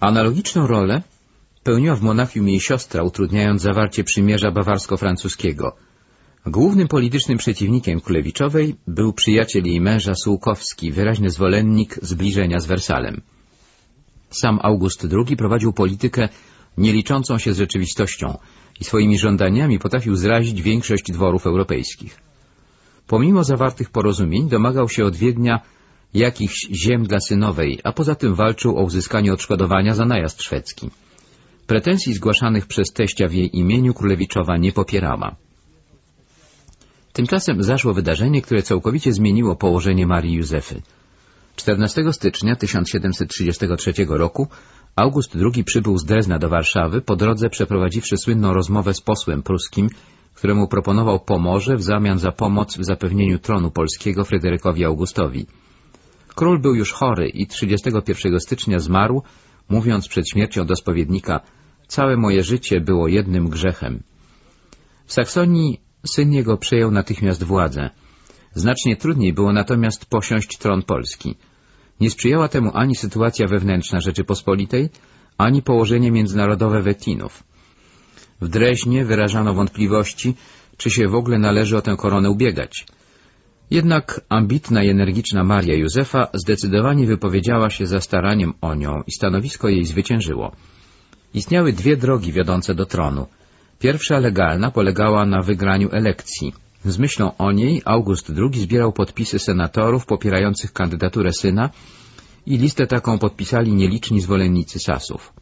Analogiczną rolę pełniła w Monachium jej siostra, utrudniając zawarcie przymierza bawarsko-francuskiego. Głównym politycznym przeciwnikiem Królewiczowej był przyjaciel jej męża Sułkowski, wyraźny zwolennik zbliżenia z Wersalem. Sam August II prowadził politykę nieliczącą się z rzeczywistością i swoimi żądaniami potrafił zrazić większość dworów europejskich. Pomimo zawartych porozumień domagał się od Wiednia jakichś ziem dla synowej, a poza tym walczył o uzyskanie odszkodowania za najazd szwedzki. Pretensji zgłaszanych przez teścia w jej imieniu Królewiczowa nie popierała. Tymczasem zaszło wydarzenie, które całkowicie zmieniło położenie Marii Józefy. 14 stycznia 1733 roku August II przybył z Drezna do Warszawy, po drodze przeprowadziwszy słynną rozmowę z posłem pruskim, któremu proponował Pomorze w zamian za pomoc w zapewnieniu tronu polskiego Fryderykowi Augustowi. Król był już chory i 31 stycznia zmarł, mówiąc przed śmiercią do spowiednika Całe moje życie było jednym grzechem. W Saksonii syn jego przejął natychmiast władzę. Znacznie trudniej było natomiast posiąść tron polski. Nie sprzyjała temu ani sytuacja wewnętrzna Rzeczypospolitej, ani położenie międzynarodowe Wetinów. W Dreźnie wyrażano wątpliwości, czy się w ogóle należy o tę koronę ubiegać. Jednak ambitna i energiczna Maria Józefa zdecydowanie wypowiedziała się za staraniem o nią i stanowisko jej zwyciężyło. Istniały dwie drogi wiodące do tronu. Pierwsza, legalna, polegała na wygraniu elekcji. Z myślą o niej August II zbierał podpisy senatorów popierających kandydaturę syna i listę taką podpisali nieliczni zwolennicy Sasów.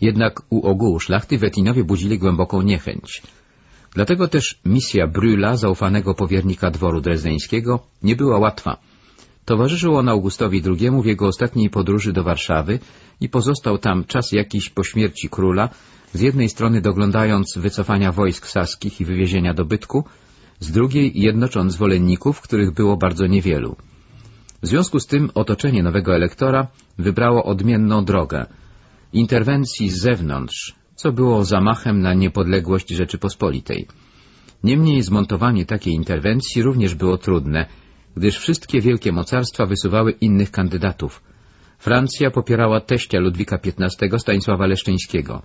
Jednak u ogółu szlachty Wetinowie budzili głęboką niechęć. Dlatego też misja Brüla, zaufanego powiernika dworu drezdeńskiego, nie była łatwa. Towarzyszył on Augustowi II w jego ostatniej podróży do Warszawy i pozostał tam czas jakiś po śmierci króla, z jednej strony doglądając wycofania wojsk saskich i wywiezienia dobytku, z drugiej jednocząc zwolenników, których było bardzo niewielu. W związku z tym otoczenie nowego elektora wybrało odmienną drogę interwencji z zewnątrz, co było zamachem na niepodległość Rzeczypospolitej. Niemniej zmontowanie takiej interwencji również było trudne, gdyż wszystkie wielkie mocarstwa wysuwały innych kandydatów. Francja popierała teścia Ludwika XV Stanisława Leszczyńskiego.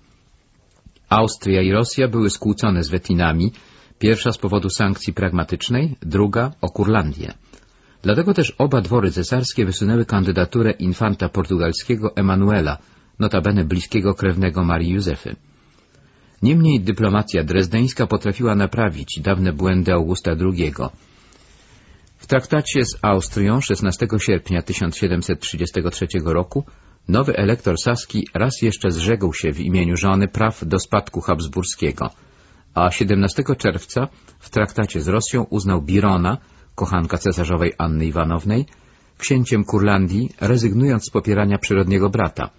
Austria i Rosja były skłócone z Wetinami, pierwsza z powodu sankcji pragmatycznej, druga o Kurlandię. Dlatego też oba dwory cesarskie wysunęły kandydaturę infanta portugalskiego Emanuela, notabene bliskiego krewnego Marii Józefy. Niemniej dyplomacja drezdeńska potrafiła naprawić dawne błędy Augusta II. W traktacie z Austrią 16 sierpnia 1733 roku nowy elektor saski raz jeszcze zrzekł się w imieniu żony praw do spadku habsburskiego, a 17 czerwca w traktacie z Rosją uznał Birona, kochanka cesarzowej Anny Iwanownej, księciem Kurlandii, rezygnując z popierania przyrodniego brata.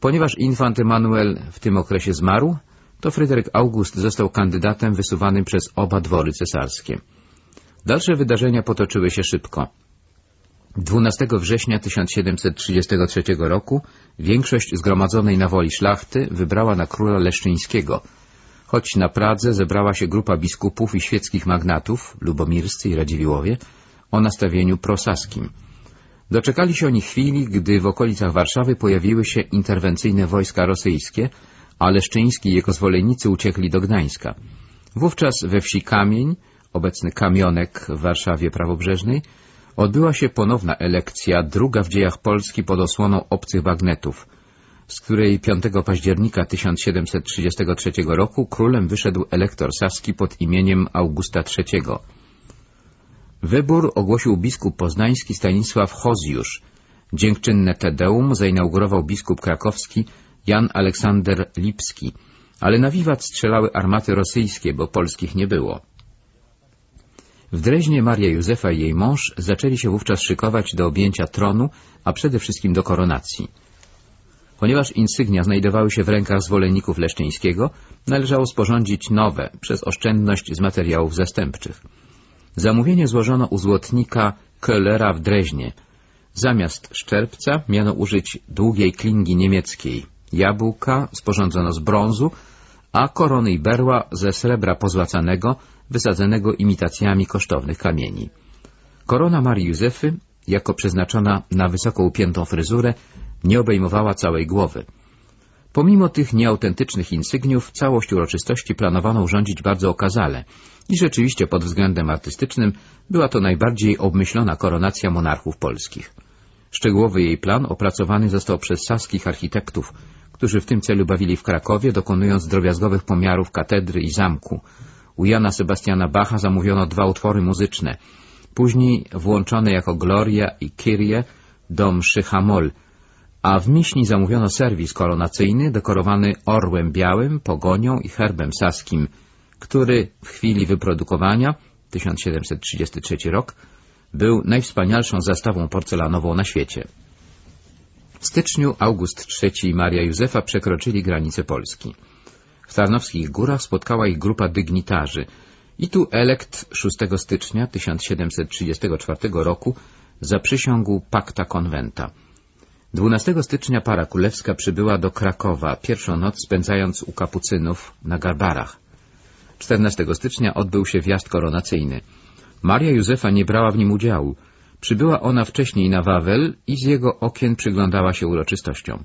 Ponieważ infant Emanuel w tym okresie zmarł, to Fryderyk August został kandydatem wysuwanym przez oba dwory cesarskie. Dalsze wydarzenia potoczyły się szybko. 12 września 1733 roku większość zgromadzonej na woli szlachty wybrała na króla Leszczyńskiego, choć na Pradze zebrała się grupa biskupów i świeckich magnatów, lubomirscy i Radziwiłowie, o nastawieniu prosaskim. Doczekali się oni chwili, gdy w okolicach Warszawy pojawiły się interwencyjne wojska rosyjskie, a Leszczyński i jego zwolennicy uciekli do Gdańska. Wówczas we wsi Kamień, obecny Kamionek w Warszawie prawobrzeżnej, odbyła się ponowna elekcja, druga w dziejach Polski pod osłoną obcych bagnetów, z której 5 października 1733 roku królem wyszedł elektor saski pod imieniem Augusta III. Wybór ogłosił biskup poznański Stanisław Hozjusz. Dziękczynne Tedeum zainaugurował biskup krakowski Jan Aleksander Lipski, ale na wiwat strzelały armaty rosyjskie, bo polskich nie było. W Dreźnie Maria Józefa i jej mąż zaczęli się wówczas szykować do objęcia tronu, a przede wszystkim do koronacji. Ponieważ insygnia znajdowały się w rękach zwolenników Leszczyńskiego, należało sporządzić nowe, przez oszczędność z materiałów zastępczych. Zamówienie złożono u złotnika Köllera w Dreźnie. Zamiast szczerbca miano użyć długiej klingi niemieckiej. Jabłka sporządzono z brązu, a korony i berła ze srebra pozłacanego, wysadzonego imitacjami kosztownych kamieni. Korona Marii Józefy, jako przeznaczona na wysoko upiętą fryzurę, nie obejmowała całej głowy. Pomimo tych nieautentycznych insygniów, całość uroczystości planowano urządzić bardzo okazale i rzeczywiście pod względem artystycznym była to najbardziej obmyślona koronacja monarchów polskich. Szczegółowy jej plan opracowany został przez saskich architektów, którzy w tym celu bawili w Krakowie, dokonując drobiazgowych pomiarów katedry i zamku. U Jana Sebastiana Bacha zamówiono dwa utwory muzyczne. Później włączone jako Gloria i Kyrie do mszy Hamol, a w Miśni zamówiono serwis koronacyjny dekorowany orłem białym, pogonią i herbem saskim, który w chwili wyprodukowania, 1733 rok, był najwspanialszą zastawą porcelanową na świecie. W styczniu August III i Maria Józefa przekroczyli granice Polski. W Tarnowskich Górach spotkała ich grupa dygnitarzy i tu elekt 6 stycznia 1734 roku zaprzysiągł pakta konwenta. 12 stycznia para królewska przybyła do Krakowa, pierwszą noc spędzając u kapucynów na Garbarach. 14 stycznia odbył się wjazd koronacyjny. Maria Józefa nie brała w nim udziału. Przybyła ona wcześniej na Wawel i z jego okien przyglądała się uroczystościom.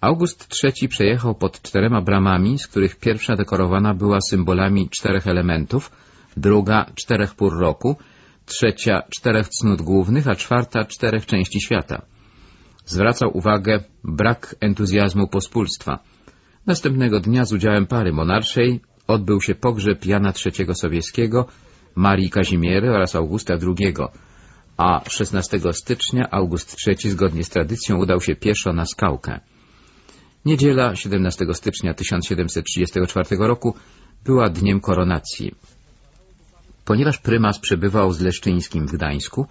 August III przejechał pod czterema bramami, z których pierwsza dekorowana była symbolami czterech elementów, druga czterech pór roku, trzecia czterech cnót głównych, a czwarta czterech części świata. Zwracał uwagę brak entuzjazmu pospólstwa. Następnego dnia z udziałem pary monarszej odbył się pogrzeb Jana III Sobieskiego, Marii Kazimiery oraz Augusta II, a 16 stycznia August III zgodnie z tradycją udał się pieszo na skałkę. Niedziela 17 stycznia 1734 roku była dniem koronacji. Ponieważ prymas przebywał z Leszczyńskim w Gdańsku,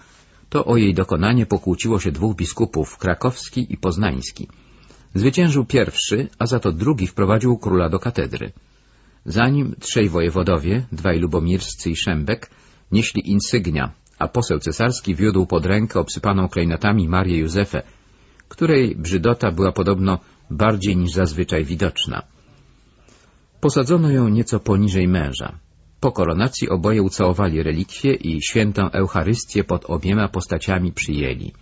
to o jej dokonanie pokłóciło się dwóch biskupów, krakowski i poznański. Zwyciężył pierwszy, a za to drugi wprowadził króla do katedry. Zanim trzej wojewodowie, dwaj lubomirscy i Szembek, nieśli insygnia, a poseł cesarski wiódł pod rękę obsypaną klejnotami Marię Józefę, której brzydota była podobno bardziej niż zazwyczaj widoczna. Posadzono ją nieco poniżej męża. Po koronacji oboje ucałowali relikwie i świętą Eucharystię pod obiema postaciami przyjęli.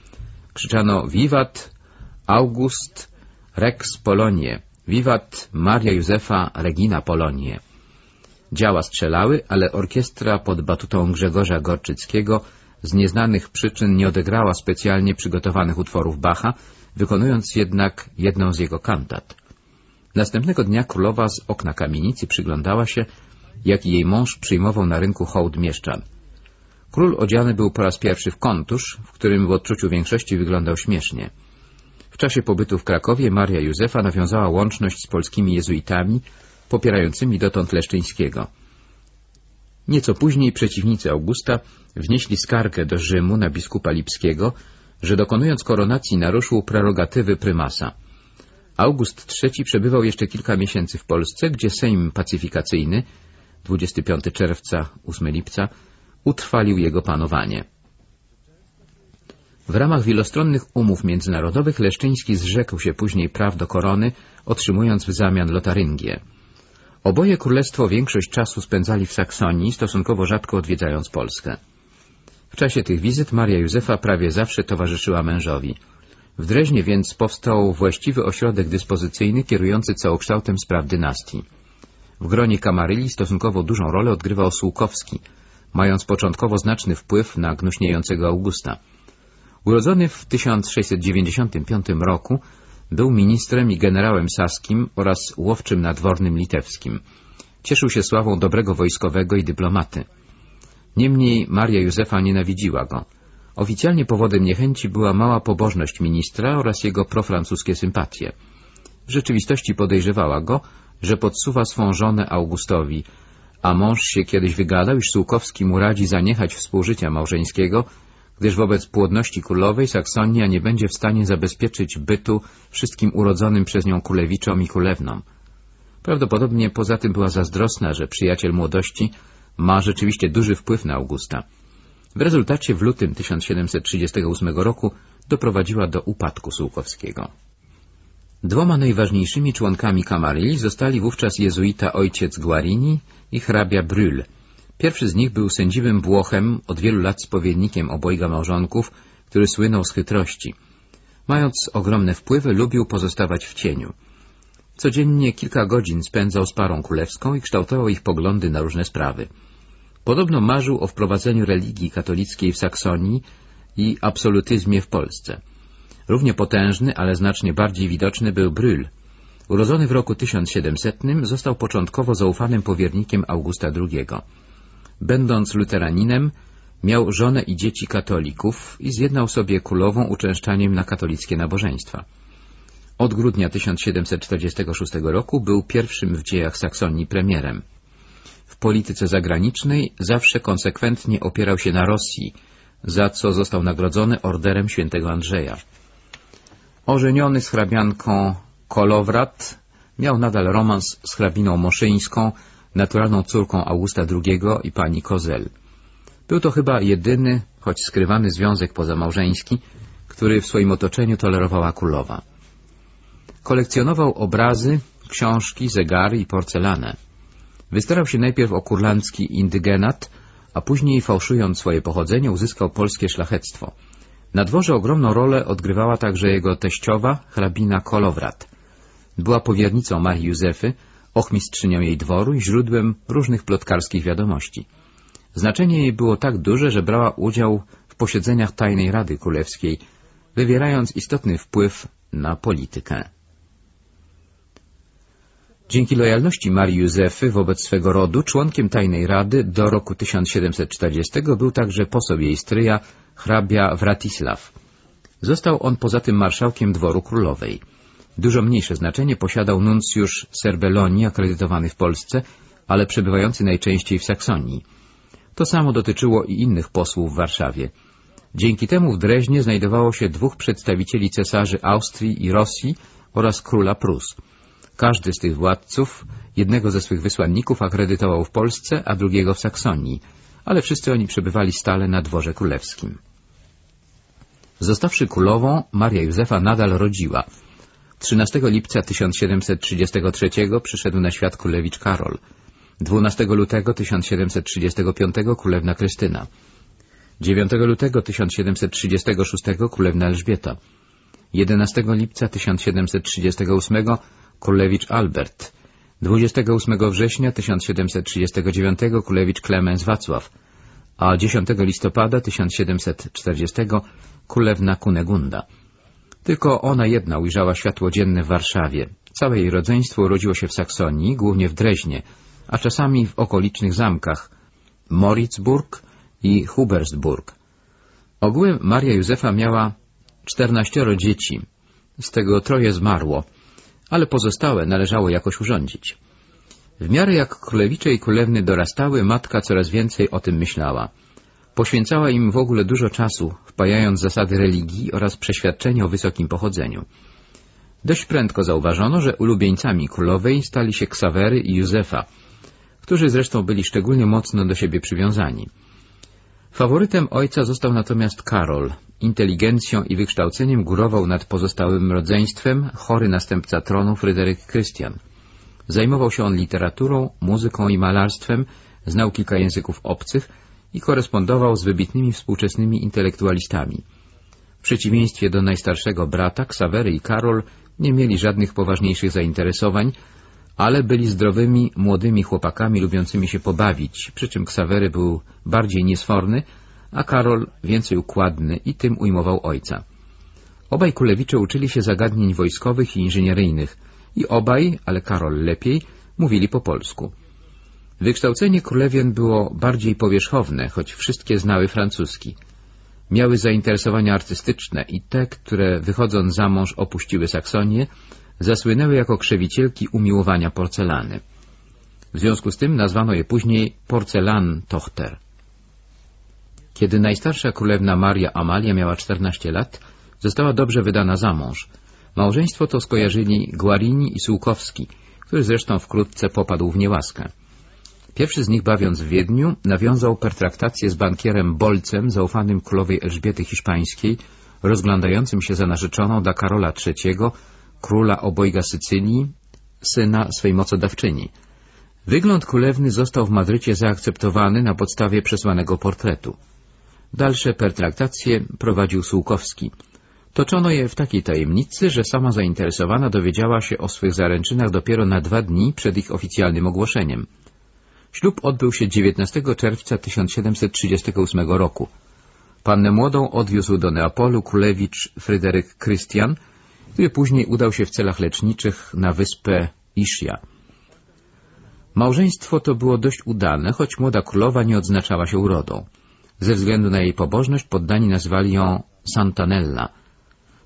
Krzyczano Wiwat August Rex Polonie, Wiwat Maria Józefa Regina Polonie. Działa strzelały, ale orkiestra pod batutą Grzegorza Gorczyckiego z nieznanych przyczyn nie odegrała specjalnie przygotowanych utworów Bacha, wykonując jednak jedną z jego kantat. Następnego dnia królowa z okna kamienicy przyglądała się, jak jej mąż przyjmował na rynku hołd mieszczan. Król odziany był po raz pierwszy w kontusz, w którym w odczuciu większości wyglądał śmiesznie. Czasie pobytu w Krakowie Maria Józefa nawiązała łączność z polskimi jezuitami, popierającymi dotąd Leszczyńskiego. Nieco później przeciwnicy Augusta wnieśli skargę do Rzymu na biskupa Lipskiego, że dokonując koronacji naruszył prerogatywy prymasa. August III przebywał jeszcze kilka miesięcy w Polsce, gdzie Sejm Pacyfikacyjny 25 czerwca, 8 lipca utrwalił jego panowanie. W ramach wielostronnych umów międzynarodowych Leszczyński zrzekł się później praw do korony, otrzymując w zamian Lotaryngię. Oboje królestwo większość czasu spędzali w Saksonii, stosunkowo rzadko odwiedzając Polskę. W czasie tych wizyt Maria Józefa prawie zawsze towarzyszyła mężowi. W Dreźnie więc powstał właściwy ośrodek dyspozycyjny kierujący całokształtem spraw dynastii. W gronie Kamaryli stosunkowo dużą rolę odgrywał Sułkowski, mając początkowo znaczny wpływ na gnuśniejącego Augusta. Urodzony w 1695 roku, był ministrem i generałem saskim oraz łowczym nadwornym litewskim. Cieszył się sławą dobrego wojskowego i dyplomaty. Niemniej Maria Józefa nienawidziła go. Oficjalnie powodem niechęci była mała pobożność ministra oraz jego profrancuskie sympatie. W rzeczywistości podejrzewała go, że podsuwa swą żonę Augustowi, a mąż się kiedyś wygadał, iż Sułkowski mu radzi zaniechać współżycia małżeńskiego, gdyż wobec płodności królowej Saksonia nie będzie w stanie zabezpieczyć bytu wszystkim urodzonym przez nią królewiczom i królewnom. Prawdopodobnie poza tym była zazdrosna, że przyjaciel młodości ma rzeczywiście duży wpływ na Augusta. W rezultacie w lutym 1738 roku doprowadziła do upadku Sułkowskiego. Dwoma najważniejszymi członkami Kamaryli zostali wówczas jezuita ojciec Guarini i hrabia Brühl. Pierwszy z nich był sędziwym Włochem, od wielu lat spowiednikiem obojga małżonków, który słynął z chytrości. Mając ogromne wpływy, lubił pozostawać w cieniu. Codziennie kilka godzin spędzał z parą królewską i kształtował ich poglądy na różne sprawy. Podobno marzył o wprowadzeniu religii katolickiej w Saksonii i absolutyzmie w Polsce. Równie potężny, ale znacznie bardziej widoczny był Brühl. Urodzony w roku 1700 został początkowo zaufanym powiernikiem Augusta II. Będąc luteraninem, miał żonę i dzieci katolików i zjednał sobie królową uczęszczaniem na katolickie nabożeństwa. Od grudnia 1746 roku był pierwszym w dziejach Saksonii premierem. W polityce zagranicznej zawsze konsekwentnie opierał się na Rosji, za co został nagrodzony orderem świętego Andrzeja. Ożeniony z hrabianką Kolowrat miał nadal romans z hrabiną Moszyńską, naturalną córką Augusta II i pani Kozel. Był to chyba jedyny, choć skrywany związek pozamałżeński, który w swoim otoczeniu tolerowała królowa. Kolekcjonował obrazy, książki, zegary i porcelanę. Wystarał się najpierw o kurlandzki indygenat, a później, fałszując swoje pochodzenie, uzyskał polskie szlachectwo. Na dworze ogromną rolę odgrywała także jego teściowa, hrabina Kolowrat. Była powiernicą Marii Józefy, ochmistrzynią jej dworu i źródłem różnych plotkarskich wiadomości. Znaczenie jej było tak duże, że brała udział w posiedzeniach Tajnej Rady Królewskiej, wywierając istotny wpływ na politykę. Dzięki lojalności Marii Józefy wobec swego rodu, członkiem Tajnej Rady do roku 1740 był także poseł jej stryja, hrabia Wratisław. Został on poza tym marszałkiem dworu królowej. Dużo mniejsze znaczenie posiadał nuncjusz Serbelloni, akredytowany w Polsce, ale przebywający najczęściej w Saksonii. To samo dotyczyło i innych posłów w Warszawie. Dzięki temu w Dreźnie znajdowało się dwóch przedstawicieli cesarzy Austrii i Rosji oraz króla Prus. Każdy z tych władców jednego ze swych wysłanników akredytował w Polsce, a drugiego w Saksonii, ale wszyscy oni przebywali stale na dworze królewskim. Zostawszy królową, Maria Józefa nadal rodziła. 13 lipca 1733 przyszedł na świat królewicz Karol. 12 lutego 1735 królewna Krystyna. 9 lutego 1736 królewna Elżbieta. 11 lipca 1738 królewicz Albert. 28 września 1739 królewicz Klemens Wacław, a 10 listopada 1740 królewna Kunegunda. Tylko ona jedna ujrzała światło dzienne w Warszawie. Całe jej rodzeństwo urodziło się w Saksonii, głównie w Dreźnie, a czasami w okolicznych zamkach Moritzburg i Hubersburg. Ogółem Maria Józefa miała czternaścioro dzieci, z tego troje zmarło, ale pozostałe należało jakoś urządzić. W miarę jak królewicze i królewny dorastały, matka coraz więcej o tym myślała. Poświęcała im w ogóle dużo czasu, wpajając zasady religii oraz przeświadczenie o wysokim pochodzeniu. Dość prędko zauważono, że ulubieńcami królowej stali się Ksawery i Józefa, którzy zresztą byli szczególnie mocno do siebie przywiązani. Faworytem ojca został natomiast Karol. Inteligencją i wykształceniem górował nad pozostałym rodzeństwem chory następca tronu Fryderyk Krystian. Zajmował się on literaturą, muzyką i malarstwem, znał kilka języków obcych i korespondował z wybitnymi współczesnymi intelektualistami. W przeciwieństwie do najstarszego brata, Ksawery i Karol nie mieli żadnych poważniejszych zainteresowań, ale byli zdrowymi, młodymi chłopakami lubiącymi się pobawić, przy czym Ksawery był bardziej niesforny, a Karol więcej układny i tym ujmował ojca. Obaj kulewicze uczyli się zagadnień wojskowych i inżynieryjnych i obaj, ale Karol lepiej, mówili po polsku. Wykształcenie królewien było bardziej powierzchowne, choć wszystkie znały francuski. Miały zainteresowania artystyczne i te, które wychodząc za mąż opuściły Saksonię, zasłynęły jako krzewicielki umiłowania porcelany. W związku z tym nazwano je później porcelan-tochter. Kiedy najstarsza królewna Maria Amalia miała 14 lat, została dobrze wydana za mąż. Małżeństwo to skojarzyli Guarini i Sułkowski, który zresztą wkrótce popadł w niełaskę. Pierwszy z nich, bawiąc w Wiedniu, nawiązał pertraktację z bankierem Bolcem, zaufanym królowej Elżbiety Hiszpańskiej, rozglądającym się za narzeczoną dla Karola III, króla obojga Sycylii, syna swej mocodawczyni. Wygląd królewny został w Madrycie zaakceptowany na podstawie przesłanego portretu. Dalsze pertraktacje prowadził Sułkowski. Toczono je w takiej tajemnicy, że sama zainteresowana dowiedziała się o swych zaręczynach dopiero na dwa dni przed ich oficjalnym ogłoszeniem. Ślub odbył się 19 czerwca 1738 roku. Pannę młodą odwiózł do Neapolu królewicz Fryderyk Krystian, który później udał się w celach leczniczych na wyspę Ischia. Małżeństwo to było dość udane, choć młoda królowa nie odznaczała się urodą. Ze względu na jej pobożność poddani nazywali ją Santanella.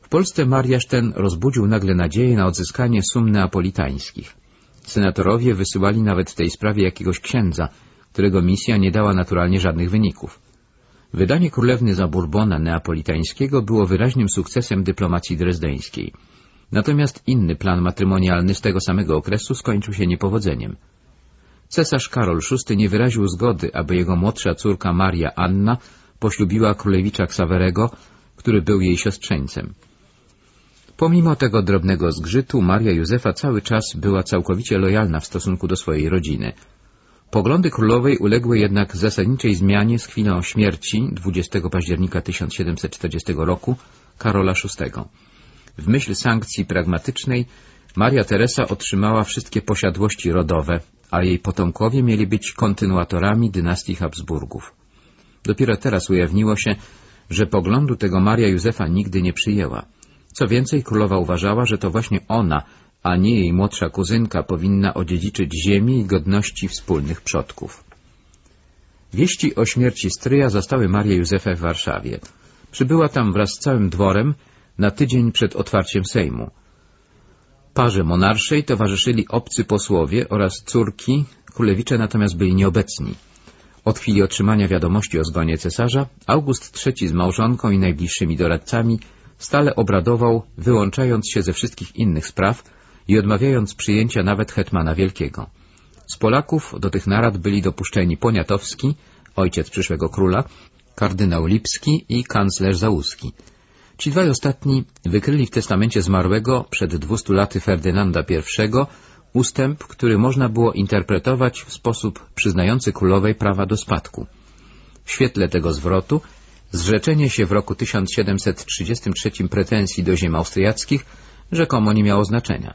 W Polsce mariaż ten rozbudził nagle nadzieję na odzyskanie sum neapolitańskich. Senatorowie wysyłali nawet w tej sprawie jakiegoś księdza, którego misja nie dała naturalnie żadnych wyników. Wydanie królewny za Bourbona neapolitańskiego było wyraźnym sukcesem dyplomacji drezdeńskiej. Natomiast inny plan matrymonialny z tego samego okresu skończył się niepowodzeniem. Cesarz Karol VI nie wyraził zgody, aby jego młodsza córka Maria Anna poślubiła królewicza Ksawerego, który był jej siostrzeńcem. Pomimo tego drobnego zgrzytu, Maria Józefa cały czas była całkowicie lojalna w stosunku do swojej rodziny. Poglądy królowej uległy jednak zasadniczej zmianie z chwilą śmierci 20 października 1740 roku Karola VI. W myśl sankcji pragmatycznej Maria Teresa otrzymała wszystkie posiadłości rodowe, a jej potomkowie mieli być kontynuatorami dynastii Habsburgów. Dopiero teraz ujawniło się, że poglądu tego Maria Józefa nigdy nie przyjęła. Co więcej, królowa uważała, że to właśnie ona, a nie jej młodsza kuzynka, powinna odziedziczyć ziemi i godności wspólnych przodków. Wieści o śmierci stryja zastały Marię Józefę w Warszawie. Przybyła tam wraz z całym dworem na tydzień przed otwarciem Sejmu. Parze monarszej towarzyszyli obcy posłowie oraz córki, królewicze natomiast byli nieobecni. Od chwili otrzymania wiadomości o zgonie cesarza, August III z małżonką i najbliższymi doradcami stale obradował, wyłączając się ze wszystkich innych spraw i odmawiając przyjęcia nawet hetmana wielkiego. Z Polaków do tych narad byli dopuszczeni Poniatowski, ojciec przyszłego króla, kardynał Lipski i kanclerz Załuski. Ci dwaj ostatni wykryli w testamencie zmarłego przed dwustu laty Ferdynanda I ustęp, który można było interpretować w sposób przyznający królowej prawa do spadku. W świetle tego zwrotu zrzeczenie się w roku 1733 pretensji do ziem austriackich rzekomo nie miało znaczenia.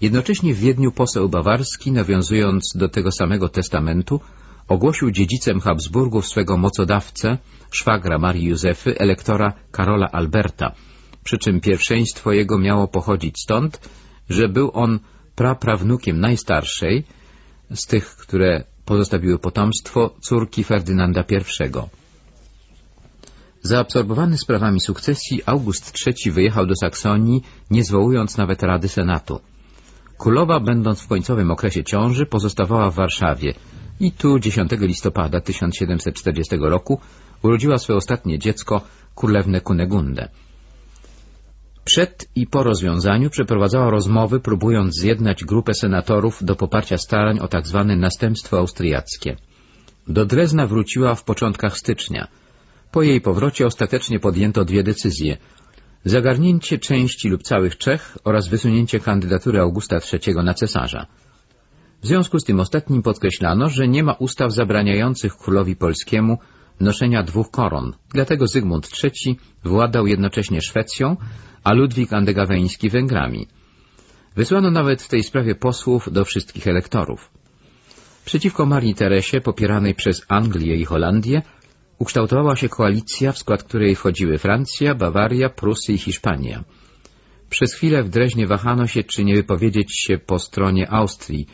Jednocześnie w Wiedniu poseł bawarski, nawiązując do tego samego testamentu, ogłosił dziedzicem Habsburgów swego mocodawcę, szwagra Marii Józefy, elektora Karola Alberta, przy czym pierwszeństwo jego miało pochodzić stąd, że był on praprawnukiem najstarszej z tych, które pozostawiły potomstwo córki Ferdynanda I. Zaabsorbowany sprawami sukcesji, August III wyjechał do Saksonii, nie zwołując nawet Rady Senatu. Królowa, będąc w końcowym okresie ciąży, pozostawała w Warszawie i tu 10 listopada 1740 roku urodziła swoje ostatnie dziecko, królewnę Kunegundę. Przed i po rozwiązaniu przeprowadzała rozmowy, próbując zjednać grupę senatorów do poparcia starań o tzw. Tak następstwo austriackie. Do Drezna wróciła w początkach stycznia. Po jej powrocie ostatecznie podjęto dwie decyzje. Zagarnięcie części lub całych Czech oraz wysunięcie kandydatury Augusta III na cesarza. W związku z tym ostatnim podkreślano, że nie ma ustaw zabraniających królowi polskiemu noszenia dwóch koron, dlatego Zygmunt III władał jednocześnie Szwecją, a Ludwik Andegaweński Węgrami. Wysłano nawet w tej sprawie posłów do wszystkich elektorów. Przeciwko Marii Teresie, popieranej przez Anglię i Holandię, ukształtowała się koalicja, w skład której wchodziły Francja, Bawaria, Prusy i Hiszpania. Przez chwilę w Dreźnie wahano się, czy nie wypowiedzieć się po stronie Austrii,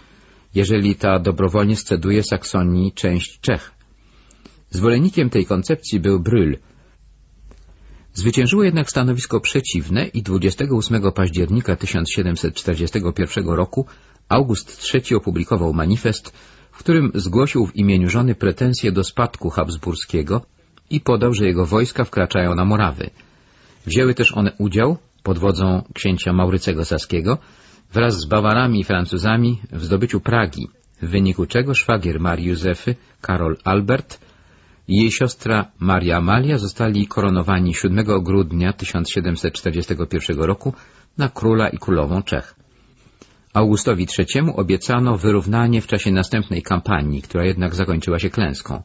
jeżeli ta dobrowolnie sceduje Saksonii część Czech. Zwolennikiem tej koncepcji był Brühl. Zwyciężyło jednak stanowisko przeciwne i 28 października 1741 roku August III opublikował manifest, którym zgłosił w imieniu żony pretensje do spadku habsburskiego i podał, że jego wojska wkraczają na Morawy. Wzięły też one udział, pod wodzą księcia Maurycego Saskiego, wraz z Bawarami i Francuzami w zdobyciu Pragi, w wyniku czego szwagier Marii Józefy, Karol Albert i jej siostra Maria Amalia zostali koronowani 7 grudnia 1741 roku na króla i królową Czech. Augustowi III obiecano wyrównanie w czasie następnej kampanii, która jednak zakończyła się klęską.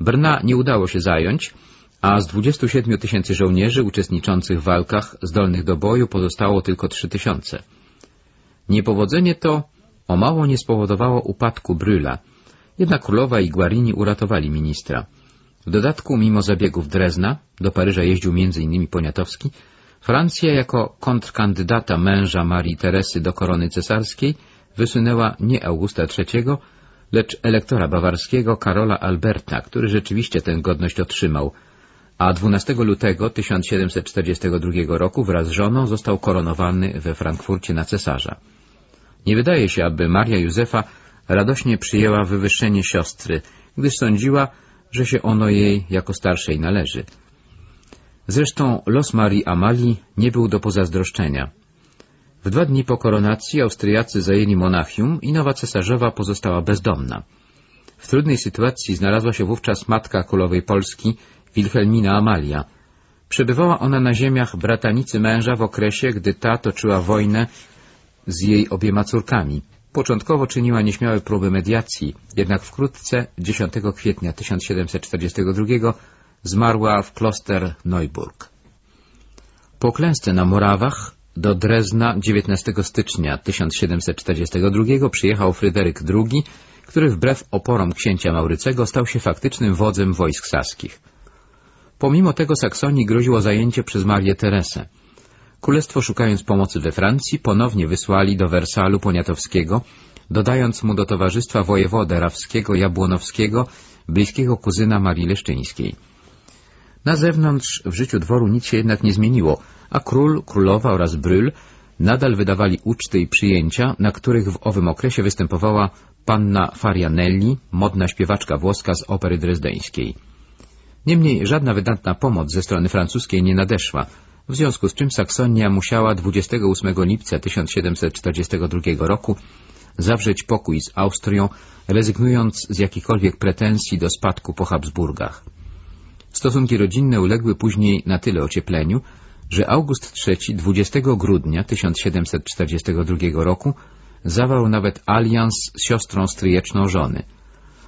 Brna nie udało się zająć, a z 27 tysięcy żołnierzy uczestniczących w walkach zdolnych do boju pozostało tylko 3 tysiące. Niepowodzenie to o mało nie spowodowało upadku Bryla, jednak królowa i Guarini uratowali ministra. W dodatku, mimo zabiegów Drezna, do Paryża jeździł m.in. Poniatowski, Francja jako kontrkandydata męża Marii Teresy do korony cesarskiej wysunęła nie Augusta III, lecz elektora bawarskiego Karola Alberta, który rzeczywiście tę godność otrzymał, a 12 lutego 1742 roku wraz z żoną został koronowany we Frankfurcie na cesarza. Nie wydaje się, aby Maria Józefa radośnie przyjęła wywyższenie siostry, gdyż sądziła, że się ono jej jako starszej należy. Zresztą los Marii Amalii nie był do pozazdroszczenia. W dwa dni po koronacji Austriacy zajęli Monachium i nowa cesarzowa pozostała bezdomna. W trudnej sytuacji znalazła się wówczas matka królowej Polski, Wilhelmina Amalia. Przebywała ona na ziemiach bratanicy męża w okresie, gdy ta toczyła wojnę z jej obiema córkami. Początkowo czyniła nieśmiałe próby mediacji, jednak wkrótce, 10 kwietnia 1742, zmarła w Kloster Neuburg. Po klęsce na Morawach do Drezna 19 stycznia 1742 przyjechał Fryderyk II, który wbrew oporom księcia Maurycego stał się faktycznym wodzem wojsk saskich. Pomimo tego Saksonii groziło zajęcie przez Marię Teresę. Królestwo szukając pomocy we Francji ponownie wysłali do Wersalu Poniatowskiego, dodając mu do towarzystwa wojewodę rawskiego Jabłonowskiego, bliskiego kuzyna Marii Leszczyńskiej. Na zewnątrz w życiu dworu nic się jednak nie zmieniło, a król, królowa oraz Bryl nadal wydawali uczty i przyjęcia, na których w owym okresie występowała panna Farianelli, modna śpiewaczka włoska z opery drezdeńskiej. Niemniej żadna wydatna pomoc ze strony francuskiej nie nadeszła, w związku z czym Saksonia musiała 28 lipca 1742 roku zawrzeć pokój z Austrią, rezygnując z jakichkolwiek pretensji do spadku po Habsburgach. Stosunki rodzinne uległy później na tyle ociepleniu, że August III 20 grudnia 1742 roku zawarł nawet alians z siostrą stryjeczną żony.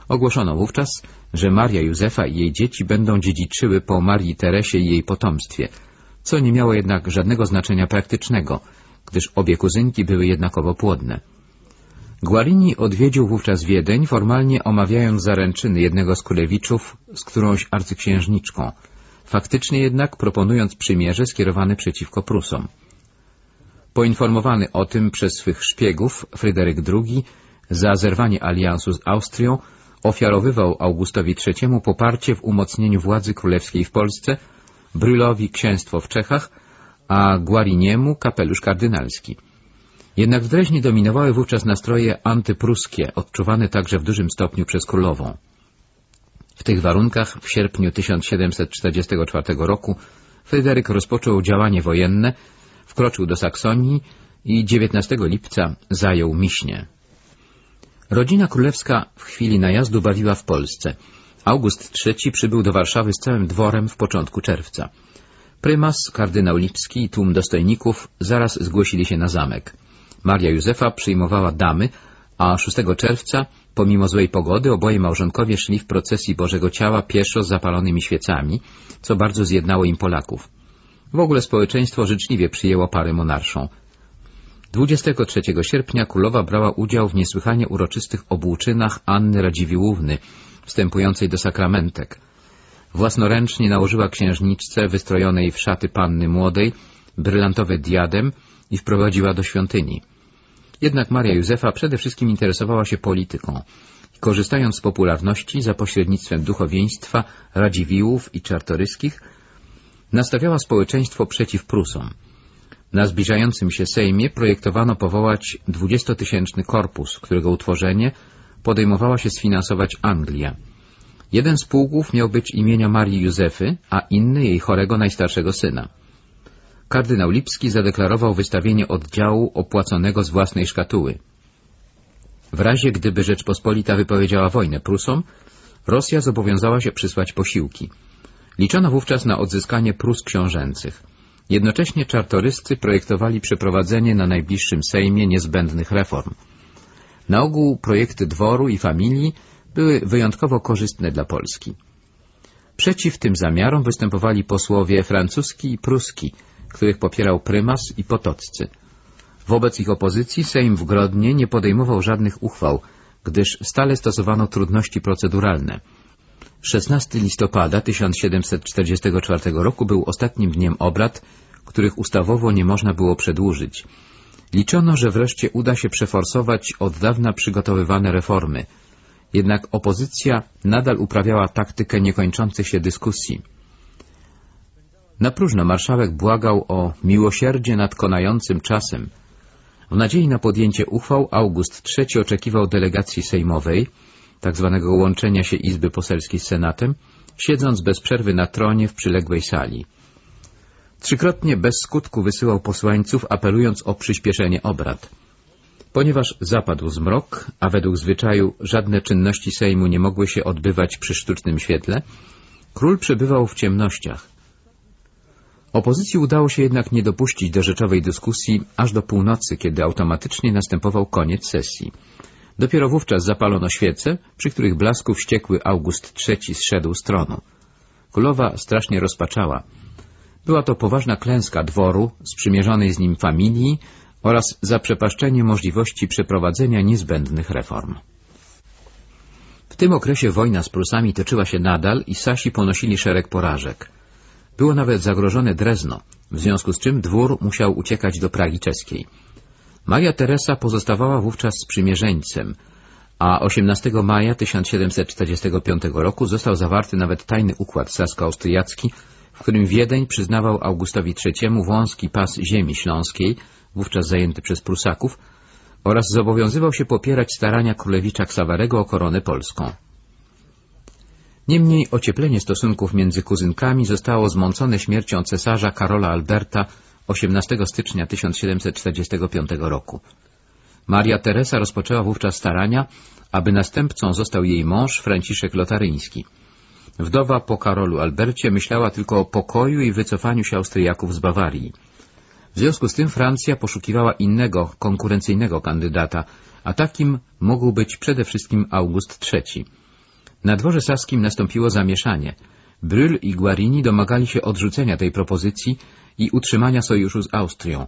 Ogłoszono wówczas, że Maria Józefa i jej dzieci będą dziedziczyły po Marii Teresie i jej potomstwie, co nie miało jednak żadnego znaczenia praktycznego, gdyż obie kuzynki były jednakowo płodne. Guarini odwiedził wówczas Wiedeń, formalnie omawiając zaręczyny jednego z kulewiczów z którąś arcyksiężniczką, faktycznie jednak proponując przymierze skierowane przeciwko Prusom. Poinformowany o tym przez swych szpiegów, Fryderyk II za zerwanie aliansu z Austrią ofiarowywał Augustowi III poparcie w umocnieniu władzy królewskiej w Polsce, Brylowi księstwo w Czechach, a Guariniemu kapelusz kardynalski. Jednak w Dreźnie dominowały wówczas nastroje antypruskie, odczuwane także w dużym stopniu przez królową. W tych warunkach w sierpniu 1744 roku Fryderyk rozpoczął działanie wojenne, wkroczył do Saksonii i 19 lipca zajął Miśnie. Rodzina królewska w chwili najazdu bawiła w Polsce. August III przybył do Warszawy z całym dworem w początku czerwca. Prymas, kardynał Lipski i tłum dostojników zaraz zgłosili się na zamek. Maria Józefa przyjmowała damy, a 6 czerwca, pomimo złej pogody, oboje małżonkowie szli w procesji Bożego Ciała pieszo z zapalonymi świecami, co bardzo zjednało im Polaków. W ogóle społeczeństwo życzliwie przyjęło parę monarszą. 23 sierpnia królowa brała udział w niesłychanie uroczystych obłóczynach Anny Radziwiłłówny, wstępującej do sakramentek. Własnoręcznie nałożyła księżniczce wystrojonej w szaty panny młodej brylantowy diadem i wprowadziła do świątyni. Jednak Maria Józefa przede wszystkim interesowała się polityką. Korzystając z popularności za pośrednictwem duchowieństwa, radziwiłłów i czartoryskich, nastawiała społeczeństwo przeciw Prusom. Na zbliżającym się Sejmie projektowano powołać dwudziestotysięczny korpus, którego utworzenie podejmowała się sfinansować Anglia. Jeden z pułków miał być imienia Marii Józefy, a inny jej chorego najstarszego syna. Kardynał Lipski zadeklarował wystawienie oddziału opłaconego z własnej szkatuły. W razie gdyby Rzeczpospolita wypowiedziała wojnę Prusom, Rosja zobowiązała się przysłać posiłki. Liczono wówczas na odzyskanie Prus książęcych. Jednocześnie czartoryscy projektowali przeprowadzenie na najbliższym Sejmie niezbędnych reform. Na ogół projekty dworu i familii były wyjątkowo korzystne dla Polski. Przeciw tym zamiarom występowali posłowie francuski i pruski, których popierał prymas i potoccy. Wobec ich opozycji Sejm w Grodnie nie podejmował żadnych uchwał, gdyż stale stosowano trudności proceduralne. 16 listopada 1744 roku był ostatnim dniem obrad, których ustawowo nie można było przedłużyć. Liczono, że wreszcie uda się przeforsować od dawna przygotowywane reformy. Jednak opozycja nadal uprawiała taktykę niekończących się dyskusji. Na próżno marszałek błagał o miłosierdzie nad konającym czasem. W nadziei na podjęcie uchwał August III oczekiwał delegacji sejmowej, tzw. Tak łączenia się Izby Poselskiej z Senatem, siedząc bez przerwy na tronie w przyległej sali. Trzykrotnie bez skutku wysyłał posłańców, apelując o przyspieszenie obrad. Ponieważ zapadł zmrok, a według zwyczaju żadne czynności Sejmu nie mogły się odbywać przy sztucznym świetle, król przebywał w ciemnościach. Opozycji udało się jednak nie dopuścić do rzeczowej dyskusji aż do północy, kiedy automatycznie następował koniec sesji. Dopiero wówczas zapalono świece, przy których blasku wściekły August III zszedł z tronu. Królowa strasznie rozpaczała. Była to poważna klęska dworu, sprzymierzonej z nim familii oraz zaprzepaszczenie możliwości przeprowadzenia niezbędnych reform. W tym okresie wojna z Prusami toczyła się nadal i Sasi ponosili szereg porażek. Było nawet zagrożone Drezno, w związku z czym dwór musiał uciekać do Pragi czeskiej. Maria Teresa pozostawała wówczas sprzymierzeńcem, a 18 maja 1745 roku został zawarty nawet tajny układ sasko-austriacki, w którym Wiedeń przyznawał Augustowi III wąski pas ziemi śląskiej, wówczas zajęty przez Prusaków, oraz zobowiązywał się popierać starania królewicza Ksawarego o koronę polską. Niemniej ocieplenie stosunków między kuzynkami zostało zmącone śmiercią cesarza Karola Alberta 18 stycznia 1745 roku. Maria Teresa rozpoczęła wówczas starania, aby następcą został jej mąż Franciszek Lotaryński. Wdowa po Karolu Albercie myślała tylko o pokoju i wycofaniu się Austriaków z Bawarii. W związku z tym Francja poszukiwała innego, konkurencyjnego kandydata, a takim mógł być przede wszystkim August III. Na dworze saskim nastąpiło zamieszanie. Brühl i Guarini domagali się odrzucenia tej propozycji i utrzymania sojuszu z Austrią,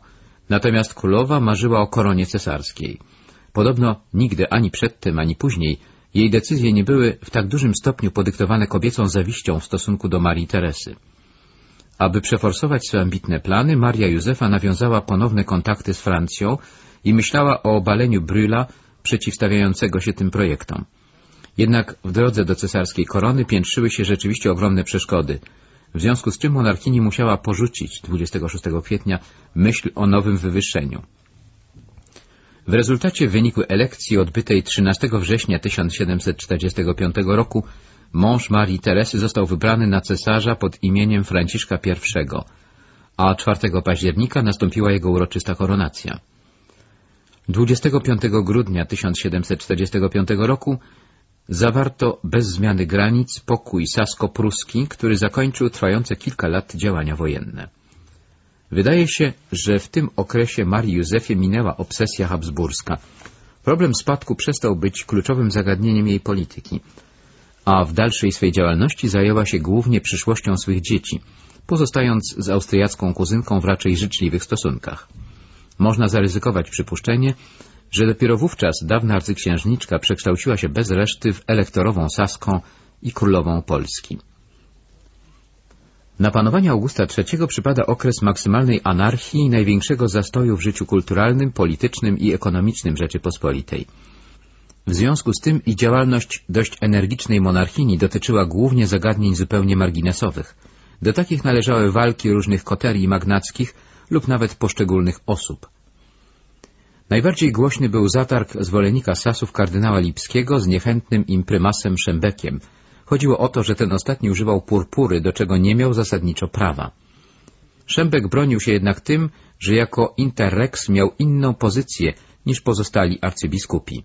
natomiast królowa marzyła o koronie cesarskiej. Podobno nigdy ani przedtem, ani później jej decyzje nie były w tak dużym stopniu podyktowane kobiecą zawiścią w stosunku do Marii Teresy. Aby przeforsować swe ambitne plany, Maria Józefa nawiązała ponowne kontakty z Francją i myślała o obaleniu Brüla przeciwstawiającego się tym projektom. Jednak w drodze do cesarskiej korony piętrzyły się rzeczywiście ogromne przeszkody, w związku z czym monarchini musiała porzucić 26 kwietnia myśl o nowym wywyższeniu. W rezultacie wyniku elekcji odbytej 13 września 1745 roku mąż Marii Teresy został wybrany na cesarza pod imieniem Franciszka I, a 4 października nastąpiła jego uroczysta koronacja. 25 grudnia 1745 roku zawarto bez zmiany granic pokój sasko-pruski, który zakończył trwające kilka lat działania wojenne. Wydaje się, że w tym okresie Marii Józefie minęła obsesja habsburska. Problem spadku przestał być kluczowym zagadnieniem jej polityki, a w dalszej swej działalności zajęła się głównie przyszłością swych dzieci, pozostając z austriacką kuzynką w raczej życzliwych stosunkach. Można zaryzykować przypuszczenie, że dopiero wówczas dawna arcyksiężniczka przekształciła się bez reszty w elektorową Saską i królową Polski. Na panowanie Augusta III przypada okres maksymalnej anarchii i największego zastoju w życiu kulturalnym, politycznym i ekonomicznym Rzeczypospolitej. W związku z tym i działalność dość energicznej monarchini dotyczyła głównie zagadnień zupełnie marginesowych. Do takich należały walki różnych koterii magnackich lub nawet poszczególnych osób. Najbardziej głośny był zatarg zwolennika Sasów kardynała Lipskiego z niechętnym im prymasem Szembekiem. Chodziło o to, że ten ostatni używał purpury, do czego nie miał zasadniczo prawa. Szembek bronił się jednak tym, że jako interrex miał inną pozycję niż pozostali arcybiskupi.